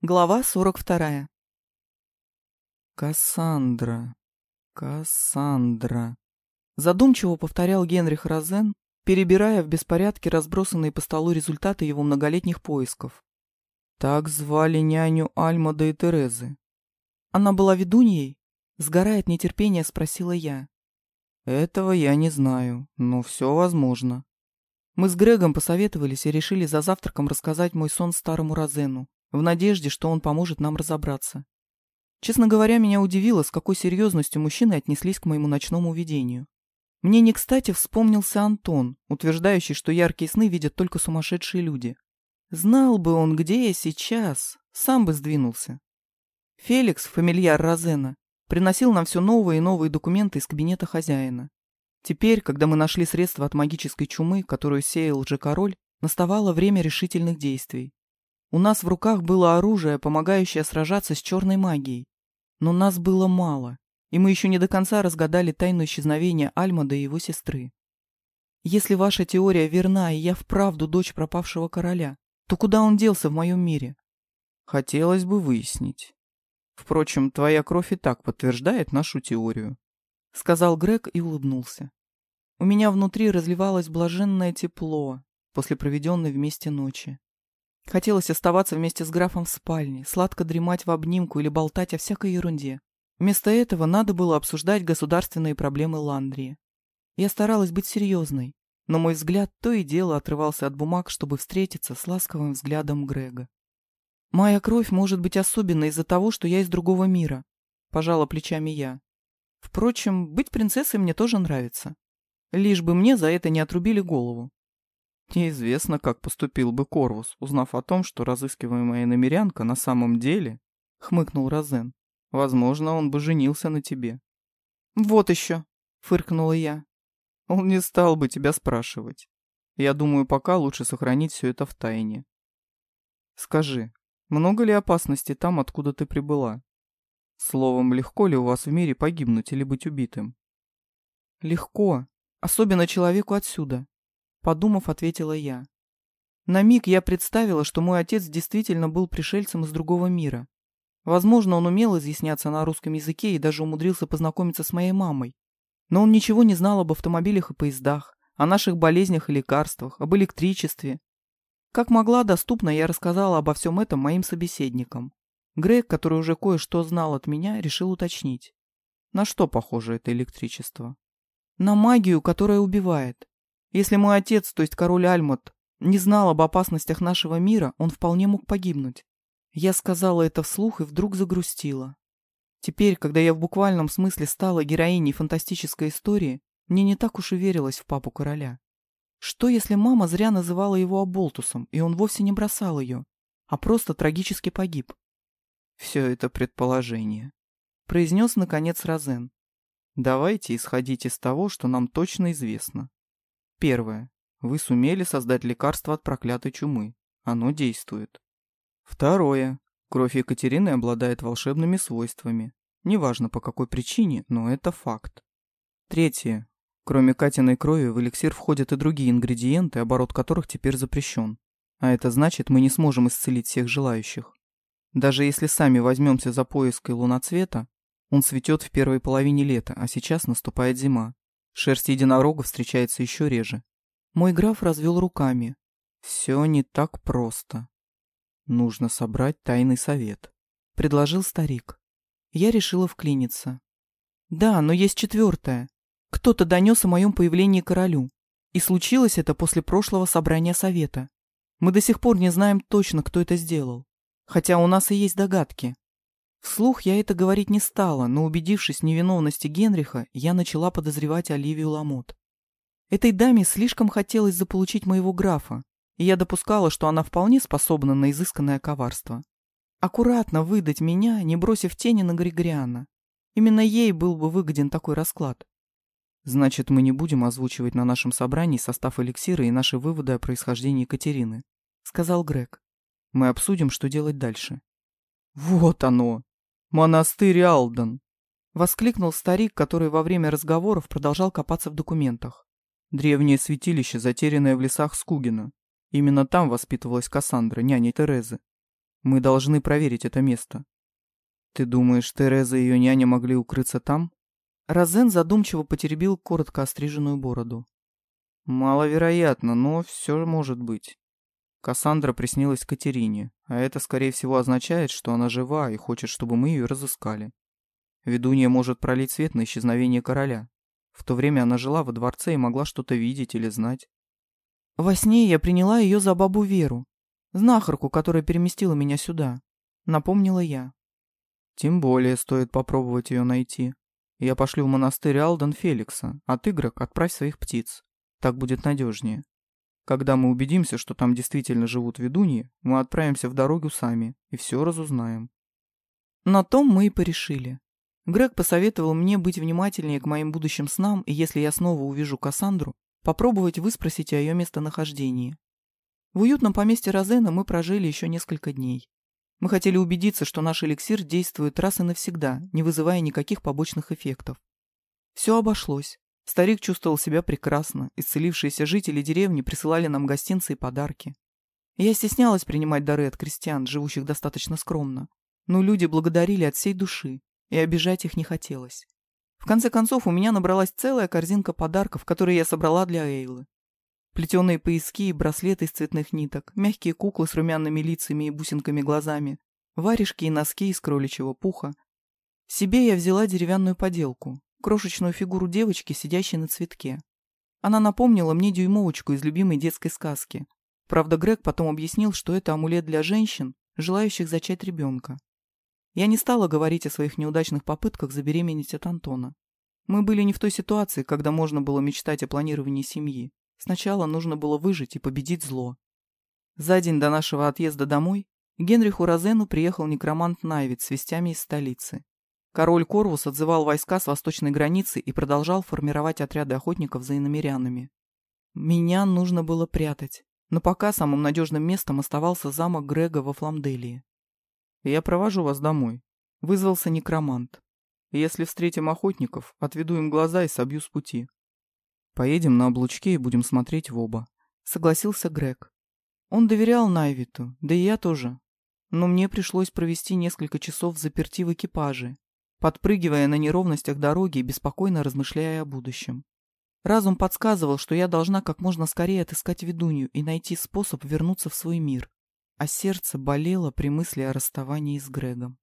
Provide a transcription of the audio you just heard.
Глава 42. «Кассандра, Кассандра», — задумчиво повторял Генрих Розен, перебирая в беспорядке разбросанные по столу результаты его многолетних поисков. «Так звали няню Альмада и Терезы». «Она была ведуньей?» — сгорая от спросила я. «Этого я не знаю, но все возможно». Мы с Грегом посоветовались и решили за завтраком рассказать мой сон старому Розену, в надежде, что он поможет нам разобраться. Честно говоря, меня удивило, с какой серьезностью мужчины отнеслись к моему ночному видению. Мне не кстати вспомнился Антон, утверждающий, что яркие сны видят только сумасшедшие люди. Знал бы он, где я сейчас, сам бы сдвинулся. Феликс, фамильяр Розена, приносил нам все новые и новые документы из кабинета хозяина. Теперь, когда мы нашли средства от магической чумы, которую сеял же король, наставало время решительных действий. У нас в руках было оружие, помогающее сражаться с черной магией. Но нас было мало, и мы еще не до конца разгадали тайну исчезновения Альмада и его сестры. Если ваша теория верна, и я вправду дочь пропавшего короля, то куда он делся в моем мире? Хотелось бы выяснить. Впрочем, твоя кровь и так подтверждает нашу теорию. — сказал Грег и улыбнулся. У меня внутри разливалось блаженное тепло после проведенной вместе ночи. Хотелось оставаться вместе с графом в спальне, сладко дремать в обнимку или болтать о всякой ерунде. Вместо этого надо было обсуждать государственные проблемы Ландрии. Я старалась быть серьезной, но мой взгляд то и дело отрывался от бумаг, чтобы встретиться с ласковым взглядом Грега. «Моя кровь может быть особенной из-за того, что я из другого мира», — пожала плечами я. Впрочем, быть принцессой мне тоже нравится. Лишь бы мне за это не отрубили голову. Неизвестно, как поступил бы Корвус, узнав о том, что разыскиваемая намерянка на самом деле, — хмыкнул Розен. Возможно, он бы женился на тебе. Вот еще, — фыркнула я. Он не стал бы тебя спрашивать. Я думаю, пока лучше сохранить все это в тайне. Скажи, много ли опасности там, откуда ты прибыла? Словом, легко ли у вас в мире погибнуть или быть убитым? Легко, особенно человеку отсюда, подумав, ответила я. На миг я представила, что мой отец действительно был пришельцем из другого мира. Возможно, он умел изъясняться на русском языке и даже умудрился познакомиться с моей мамой. Но он ничего не знал об автомобилях и поездах, о наших болезнях и лекарствах, об электричестве. Как могла, доступно я рассказала обо всем этом моим собеседникам. Грег, который уже кое-что знал от меня, решил уточнить. На что похоже это электричество? На магию, которая убивает. Если мой отец, то есть король Альмот, не знал об опасностях нашего мира, он вполне мог погибнуть. Я сказала это вслух и вдруг загрустила. Теперь, когда я в буквальном смысле стала героиней фантастической истории, мне не так уж и верилось в папу короля. Что, если мама зря называла его Аболтусом, и он вовсе не бросал ее, а просто трагически погиб? все это предположение», — произнес, наконец, Розен. «Давайте исходить из того, что нам точно известно. Первое. Вы сумели создать лекарство от проклятой чумы. Оно действует. Второе. Кровь Екатерины обладает волшебными свойствами. Неважно по какой причине, но это факт. Третье. Кроме Катиной крови в эликсир входят и другие ингредиенты, оборот которых теперь запрещен. А это значит, мы не сможем исцелить всех желающих. Даже если сами возьмемся за поиск луноцвета, он цветет в первой половине лета, а сейчас наступает зима. Шерсть единорога встречается еще реже. Мой граф развел руками. Все не так просто. Нужно собрать тайный совет, предложил старик. Я решила вклиниться. Да, но есть четвертое. Кто-то донес о моем появлении королю. И случилось это после прошлого собрания совета. Мы до сих пор не знаем точно, кто это сделал. Хотя у нас и есть догадки. Вслух я это говорить не стала, но убедившись в невиновности Генриха, я начала подозревать Оливию Ламот. Этой даме слишком хотелось заполучить моего графа, и я допускала, что она вполне способна на изысканное коварство. Аккуратно выдать меня, не бросив тени на Григориана. Именно ей был бы выгоден такой расклад. Значит, мы не будем озвучивать на нашем собрании состав эликсира и наши выводы о происхождении Екатерины, сказал Грег. Мы обсудим, что делать дальше. Вот оно! Монастырь Алдан! Воскликнул старик, который во время разговоров продолжал копаться в документах. Древнее святилище, затерянное в лесах Скугина. Именно там воспитывалась Кассандра, няня Терезы. Мы должны проверить это место. Ты думаешь, Тереза и ее няня могли укрыться там? Розен задумчиво потеребил коротко остриженную бороду. Маловероятно, но все может быть. Кассандра приснилась Катерине, а это, скорее всего, означает, что она жива и хочет, чтобы мы ее разыскали. Ведунья может пролить свет на исчезновение короля. В то время она жила во дворце и могла что-то видеть или знать. Во сне я приняла ее за бабу Веру, знахарку, которая переместила меня сюда. Напомнила я. Тем более стоит попробовать ее найти. Я пошлю в монастырь Алдан Феликса, а ты, Грек, отправь своих птиц. Так будет надежнее. Когда мы убедимся, что там действительно живут ведуньи, мы отправимся в дорогу сами и все разузнаем. На том мы и порешили. Грег посоветовал мне быть внимательнее к моим будущим снам, и если я снова увижу Кассандру, попробовать выспросить о ее местонахождении. В уютном поместье Розена мы прожили еще несколько дней. Мы хотели убедиться, что наш эликсир действует раз и навсегда, не вызывая никаких побочных эффектов. Все обошлось. Старик чувствовал себя прекрасно, исцелившиеся жители деревни присылали нам гостинцы и подарки. Я стеснялась принимать дары от крестьян, живущих достаточно скромно, но люди благодарили от всей души, и обижать их не хотелось. В конце концов, у меня набралась целая корзинка подарков, которые я собрала для Эйлы. Плетеные пояски и браслеты из цветных ниток, мягкие куклы с румяными лицами и бусинками глазами, варежки и носки из кроличьего пуха. Себе я взяла деревянную поделку, крошечную фигуру девочки, сидящей на цветке. Она напомнила мне дюймовочку из любимой детской сказки. Правда, Грег потом объяснил, что это амулет для женщин, желающих зачать ребенка. Я не стала говорить о своих неудачных попытках забеременеть от Антона. Мы были не в той ситуации, когда можно было мечтать о планировании семьи. Сначала нужно было выжить и победить зло. За день до нашего отъезда домой Генриху Розену приехал некромант Найвит с вестями из столицы. Король Корвус отзывал войска с восточной границы и продолжал формировать отряды охотников за иномерянами. Меня нужно было прятать, но пока самым надежным местом оставался замок Грега во Фламделии. Я провожу вас домой. Вызвался некромант. Если встретим охотников, отведу им глаза и собью с пути. Поедем на облучке и будем смотреть в оба. Согласился Грег. Он доверял Найвиту, да и я тоже. Но мне пришлось провести несколько часов в заперти в экипаже, подпрыгивая на неровностях дороги и беспокойно размышляя о будущем. Разум подсказывал, что я должна как можно скорее отыскать ведунью и найти способ вернуться в свой мир а сердце болело при мысли о расставании с Грегом.